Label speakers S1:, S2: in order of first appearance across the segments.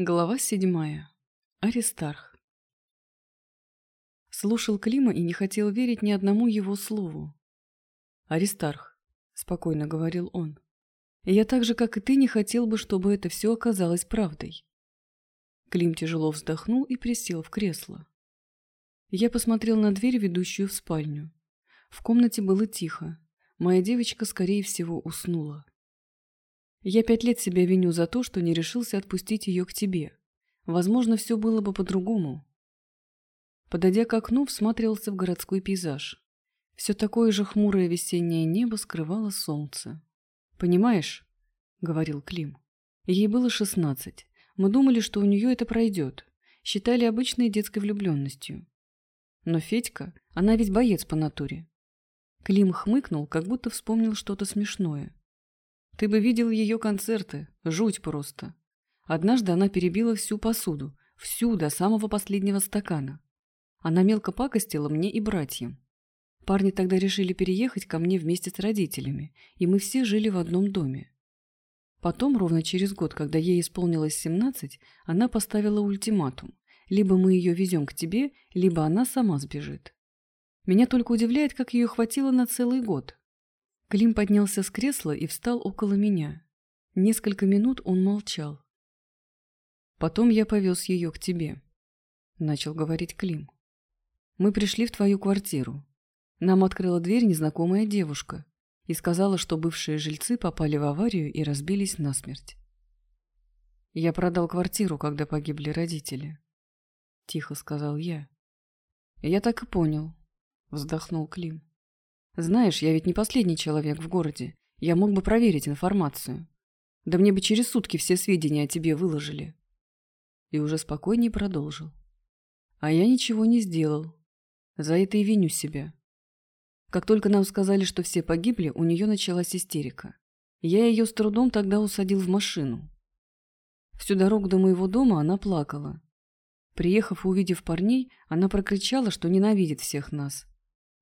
S1: Глава седьмая. Аристарх. Слушал Клима и не хотел верить ни одному его слову. «Аристарх», — спокойно говорил он, — «я так же, как и ты, не хотел бы, чтобы это все оказалось правдой». Клим тяжело вздохнул и присел в кресло. Я посмотрел на дверь, ведущую в спальню. В комнате было тихо. Моя девочка, скорее всего, уснула. Я пять лет себя виню за то, что не решился отпустить ее к тебе. Возможно, все было бы по-другому. Подойдя к окну, всматривался в городской пейзаж. Все такое же хмурое весеннее небо скрывало солнце. «Понимаешь?» — говорил Клим. Ей было шестнадцать. Мы думали, что у нее это пройдет. Считали обычной детской влюбленностью. Но Федька, она ведь боец по натуре. Клим хмыкнул, как будто вспомнил что-то смешное. Ты бы видел ее концерты. Жуть просто. Однажды она перебила всю посуду. Всю, до самого последнего стакана. Она мелко пакостила мне и братьям. Парни тогда решили переехать ко мне вместе с родителями, и мы все жили в одном доме. Потом, ровно через год, когда ей исполнилось 17, она поставила ультиматум. Либо мы ее везем к тебе, либо она сама сбежит. Меня только удивляет, как ее хватило на целый год. Клим поднялся с кресла и встал около меня. Несколько минут он молчал. «Потом я повез ее к тебе», — начал говорить Клим. «Мы пришли в твою квартиру. Нам открыла дверь незнакомая девушка и сказала, что бывшие жильцы попали в аварию и разбились насмерть. Я продал квартиру, когда погибли родители», — тихо сказал я. «Я так и понял», — вздохнул Клим. Знаешь, я ведь не последний человек в городе. Я мог бы проверить информацию. Да мне бы через сутки все сведения о тебе выложили. И уже спокойнее продолжил. А я ничего не сделал. За это и виню себя. Как только нам сказали, что все погибли, у нее началась истерика. Я ее с трудом тогда усадил в машину. Всю дорогу до моего дома она плакала. Приехав и увидев парней, она прокричала, что ненавидит всех нас,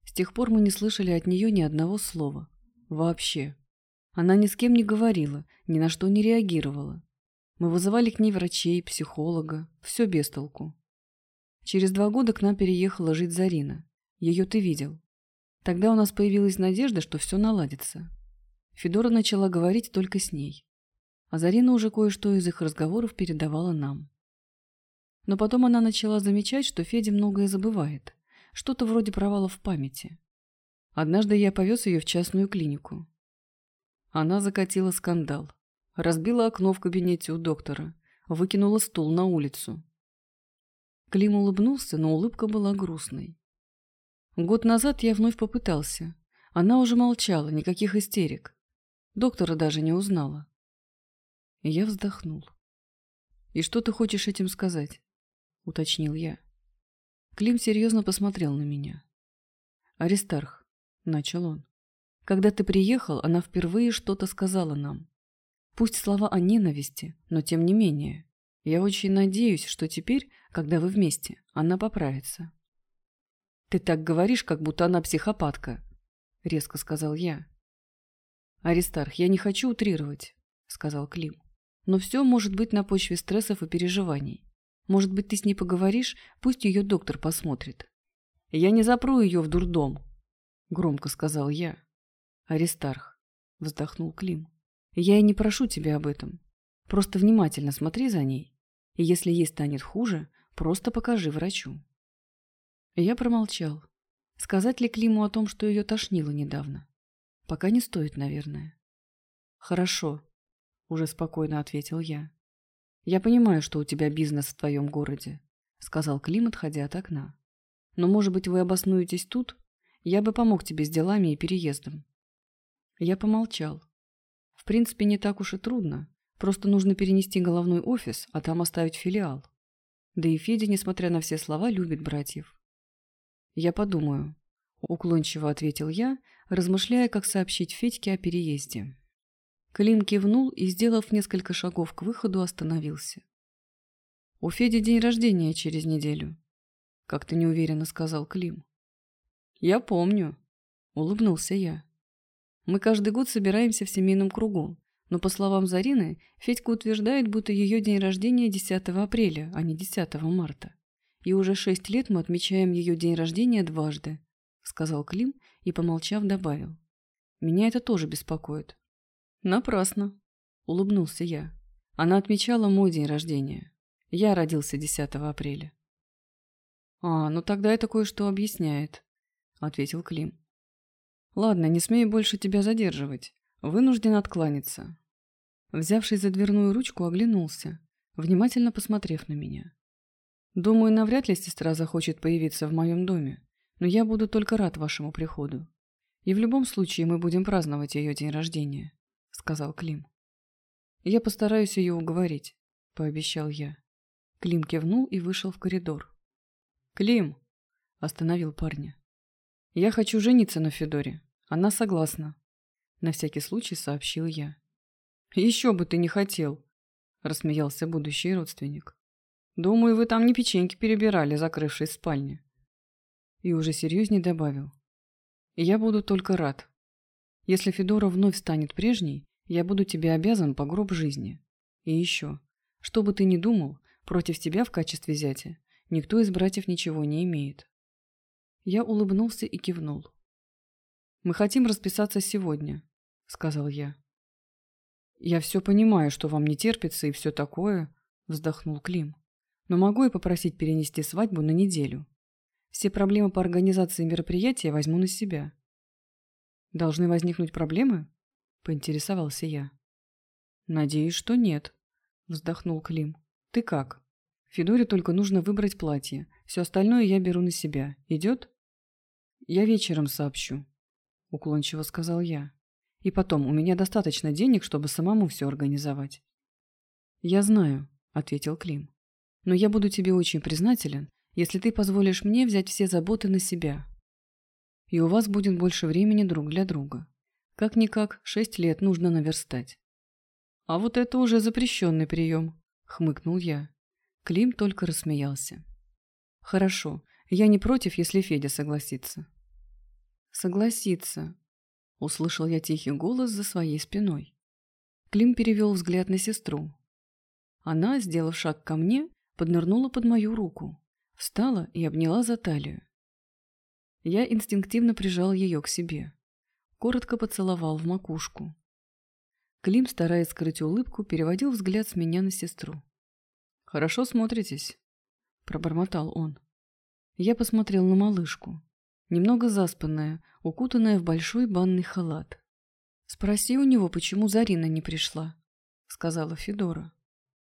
S1: с тех пор мы не слышали от нее ни одного слова. Вообще. Она ни с кем не говорила, ни на что не реагировала. Мы вызывали к ней врачей, психолога. Все без толку. Через два года к нам переехала жить Зарина. Ее ты видел. Тогда у нас появилась надежда, что все наладится. Федора начала говорить только с ней. А Зарина уже кое-что из их разговоров передавала нам. Но потом она начала замечать, что Федя многое забывает. Что-то вроде провала в памяти. Однажды я повез ее в частную клинику. Она закатила скандал. Разбила окно в кабинете у доктора. Выкинула стул на улицу. Клим улыбнулся, но улыбка была грустной. Год назад я вновь попытался. Она уже молчала, никаких истерик. Доктора даже не узнала. Я вздохнул. «И что ты хочешь этим сказать?» — уточнил я. Клим серьезно посмотрел на меня. «Аристарх», — начал он, — «когда ты приехал, она впервые что-то сказала нам. Пусть слова о ненависти, но тем не менее. Я очень надеюсь, что теперь, когда вы вместе, она поправится». «Ты так говоришь, как будто она психопатка», — резко сказал я. «Аристарх, я не хочу утрировать», — сказал Клим. «Но все может быть на почве стрессов и переживаний. Может быть, ты с ней поговоришь? Пусть ее доктор посмотрит. Я не запру ее в дурдом, громко сказал я. Аристарх, вздохнул Клим. Я и не прошу тебя об этом. Просто внимательно смотри за ней. И если ей станет хуже, просто покажи врачу. Я промолчал. Сказать ли Климу о том, что ее тошнило недавно? Пока не стоит, наверное. Хорошо, уже спокойно ответил я. «Я понимаю, что у тебя бизнес в твоем городе», — сказал Клим, отходя от окна. «Но, может быть, вы обоснуетесь тут? Я бы помог тебе с делами и переездом». Я помолчал. В принципе, не так уж и трудно. Просто нужно перенести головной офис, а там оставить филиал. Да и Федя, несмотря на все слова, любит братьев. «Я подумаю», — уклончиво ответил я, размышляя, как сообщить Федьке о переезде. Клим кивнул и, сделав несколько шагов к выходу, остановился. «У Феди день рождения через неделю», — как-то неуверенно сказал Клим. «Я помню», — улыбнулся я. «Мы каждый год собираемся в семейном кругу, Но по словам Зарины, Федька утверждает, будто ее день рождения 10 апреля, а не 10 марта. И уже шесть лет мы отмечаем ее день рождения дважды, сказал Клим и, помолчав, добавил. Меня это тоже беспокоит. Напрасно, улыбнулся я. Она отмечала мой день рождения. Я родился 10 апреля. А, ну тогда это кое-что объясняет, ответил Клим. Ладно, не смею больше тебя задерживать. Вынужден откланяться. Взявшись за дверную ручку, оглянулся, внимательно посмотрев на меня. Думаю, навряд ли сестра захочет появиться в моем доме, но я буду только рад вашему приходу. И в любом случае мы будем праздновать ее день рождения, сказал Клим. Я постараюсь ее уговорить, пообещал я. Клим кивнул и вышел в коридор. Клим, остановил парня. Я хочу жениться на Федоре. Она согласна. На всякий случай сообщил я. «Еще бы ты не хотел!» – рассмеялся будущий родственник. «Думаю, вы там не печеньки перебирали, закрывшись в спальне». И уже серьезнее добавил. «Я буду только рад. Если Федора вновь станет прежней, я буду тебе обязан по гроб жизни. И еще, что бы ты ни думал, против тебя в качестве зятя никто из братьев ничего не имеет». Я улыбнулся и кивнул. «Мы хотим расписаться сегодня», — сказал я. «Я все понимаю, что вам не терпится и все такое», — вздохнул Клим. «Но могу я попросить перенести свадьбу на неделю? Все проблемы по организации мероприятия возьму на себя». «Должны возникнуть проблемы?» — поинтересовался я. «Надеюсь, что нет», — вздохнул Клим. «Ты как? Федоре только нужно выбрать платье. Все остальное я беру на себя. Идет?» «Я вечером сообщу», — уклончиво сказал я. «И потом, у меня достаточно денег, чтобы самому все организовать». «Я знаю», — ответил Клим. «Но я буду тебе очень признателен, если ты позволишь мне взять все заботы на себя. И у вас будет больше времени друг для друга. Как-никак, шесть лет нужно наверстать». «А вот это уже запрещенный прием», — хмыкнул я. Клим только рассмеялся. «Хорошо, я не против, если Федя согласится» согласиться», — услышал я тихий голос за своей спиной. Клим перевел взгляд на сестру. Она, сделав шаг ко мне, поднырнула под мою руку, встала и обняла за талию. Я инстинктивно прижал ее к себе, коротко поцеловал в макушку. Клим, стараясь скрыть улыбку, переводил взгляд с меня на сестру. «Хорошо смотритесь», — пробормотал он. Я посмотрел на малышку немного заспанная, укутанная в большой банный халат. «Спроси у него, почему Зарина не пришла», — сказала Федора.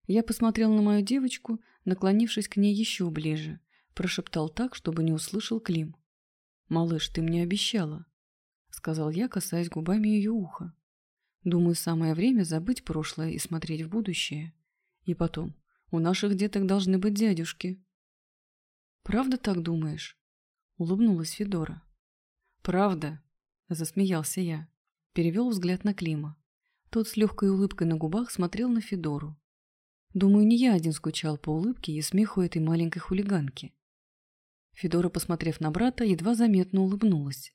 S1: Я посмотрел на мою девочку, наклонившись к ней еще ближе, прошептал так, чтобы не услышал Клим. «Малыш, ты мне обещала», — сказал я, касаясь губами ее уха. «Думаю, самое время забыть прошлое и смотреть в будущее. И потом, у наших деток должны быть дядюшки». «Правда так думаешь?» Улыбнулась Федора. «Правда?» – засмеялся я. Перевел взгляд на Клима. Тот с легкой улыбкой на губах смотрел на Федору. Думаю, не я один скучал по улыбке и смеху этой маленькой хулиганки. Федора, посмотрев на брата, едва заметно улыбнулась.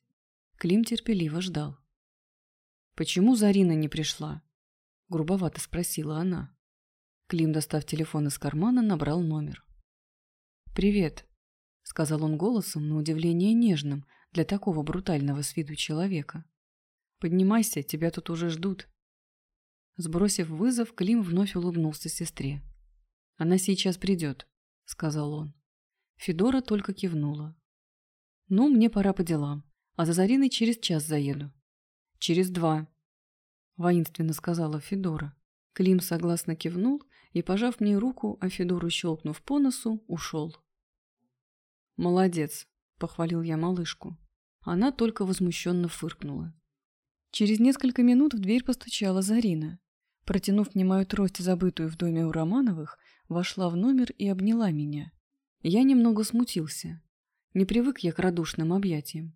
S1: Клим терпеливо ждал. «Почему Зарина не пришла?» – грубовато спросила она. Клим, достав телефон из кармана, набрал номер. «Привет», — сказал он голосом, на удивление нежным для такого брутального с виду человека. «Поднимайся, тебя тут уже ждут». Сбросив вызов, Клим вновь улыбнулся сестре. «Она сейчас придет», — сказал он. Федора только кивнула. «Ну, мне пора по делам, а за Зариной через час заеду». «Через два», — воинственно сказала Федора. Клим согласно кивнул и, пожав мне руку, а Федору щелкнув по носу, ушел. «Молодец», — похвалил я малышку. Она только возмущенно фыркнула. Через несколько минут в дверь постучала Зарина. Протянув мне мою трость, забытую в доме у Романовых, вошла в номер и обняла меня. Я немного смутился. Не привык я к радушным объятиям.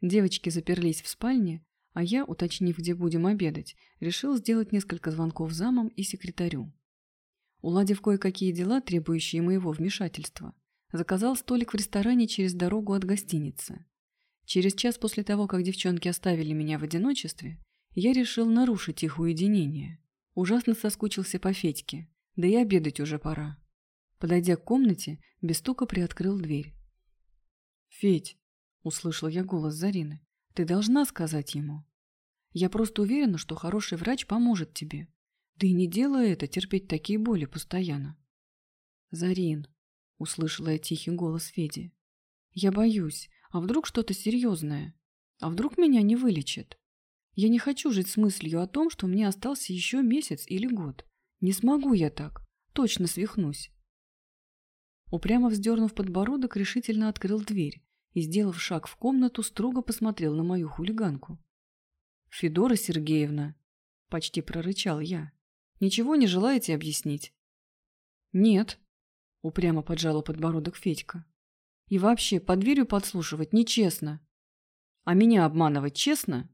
S1: Девочки заперлись в спальне, а я, уточнив, где будем обедать, решил сделать несколько звонков замам и секретарю. Уладив кое-какие дела, требующие моего вмешательства, Заказал столик в ресторане через дорогу от гостиницы. Через час после того, как девчонки оставили меня в одиночестве, Я решил нарушить их уединение. Ужасно соскучился по Федьке, да и обедать уже пора. Подойдя к комнате, без стука приоткрыл дверь. «Федь!» — услышал я голос Зарины. «Ты должна сказать ему. Я просто уверена, что хороший врач поможет тебе. Да и не делай это, терпеть такие боли постоянно». «Зарин!» — услышала я тихий голос Феди. «Я боюсь. А вдруг что-то серьезное? А вдруг меня не вылечат? Я не хочу жить с мыслью о том, что мне остался еще месяц или год. Не смогу я так. Точно свихнусь. Упрямо вздернув подбородок, решительно открыл дверь и, сделав шаг в комнату, строго посмотрел на мою хулиганку. «Федора Сергеевна!» — почти прорычал я. «Ничего не желаете объяснить?» «Нет», — упрямо поджала подбородок Федька. И вообще, под дверью подслушивать нечестно. А меня обманывать честно?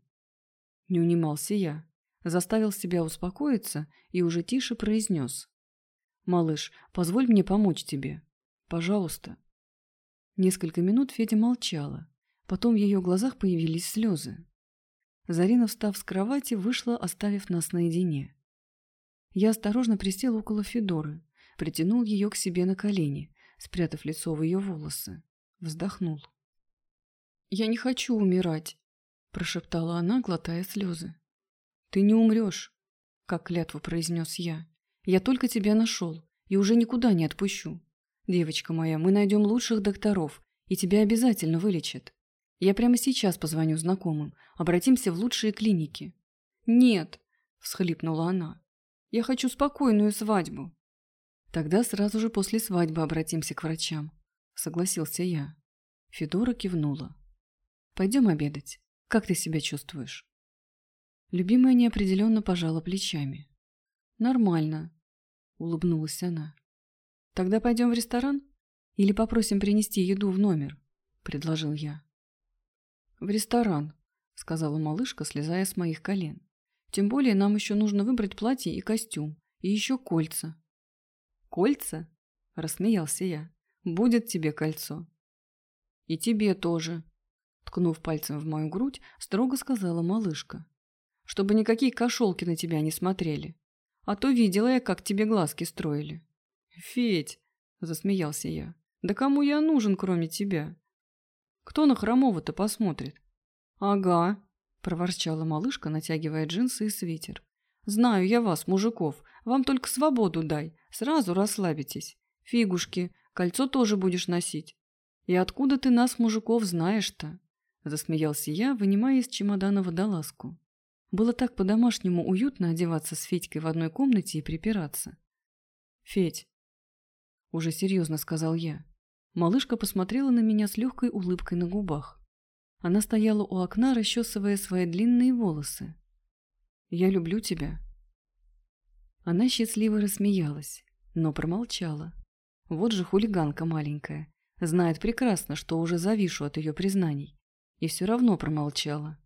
S1: Не унимался я. Заставил себя успокоиться и уже тише произнес. «Малыш, позволь мне помочь тебе. Пожалуйста». Несколько минут Федя молчала. Потом в ее глазах появились слезы. Зарина, встав с кровати, вышла, оставив нас наедине. Я осторожно присел около Федоры, притянул ее к себе на колени спрятав лицо в ее волосы. Вздохнул. «Я не хочу умирать», – прошептала она, глотая слезы. «Ты не умрешь», – как клятву произнес я. «Я только тебя нашел и уже никуда не отпущу. Девочка моя, мы найдем лучших докторов, и тебя обязательно вылечат. Я прямо сейчас позвоню знакомым, обратимся в лучшие клиники». «Нет», – всхлипнула она. «Я хочу спокойную свадьбу». Тогда сразу же после свадьбы обратимся к врачам, согласился я. Федора кивнула. Пойдем обедать. Как ты себя чувствуешь? Любимая неопределенно пожала плечами. Нормально, улыбнулась она. Тогда пойдем в ресторан? Или попросим принести еду в номер? предложил я. В ресторан, сказала малышка, слезая с моих колен. Тем более нам еще нужно выбрать платье и костюм, и еще кольца. «Кольца?» – рассмеялся я. «Будет тебе кольцо». «И тебе тоже», – ткнув пальцем в мою грудь, строго сказала малышка. «Чтобы никакие кошелки на тебя не смотрели. А то видела я, как тебе глазки строили». «Федь!» – засмеялся я. «Да кому я нужен, кроме тебя?» «Кто на Хромова-то посмотрит?» «Ага», – проворчала малышка, натягивая джинсы и свитер. «Знаю я вас, мужиков. Вам только свободу дай. Сразу расслабитесь. Фигушки, кольцо тоже будешь носить. И откуда ты нас, мужиков, знаешь-то? Засмеялся я, вынимая из чемодана водолазку. Было так по-домашнему уютно одеваться с Федькой в одной комнате и припираться. «Федь», — уже серьезно сказал я. Малышка посмотрела на меня с легкой улыбкой на губах. Она стояла у окна, расчесывая свои длинные волосы. «Я люблю тебя», она счастливо рассмеялась, но промолчала. Вот же хулиганка маленькая. Знает прекрасно, что уже завишу от ее признаний. И все равно промолчала.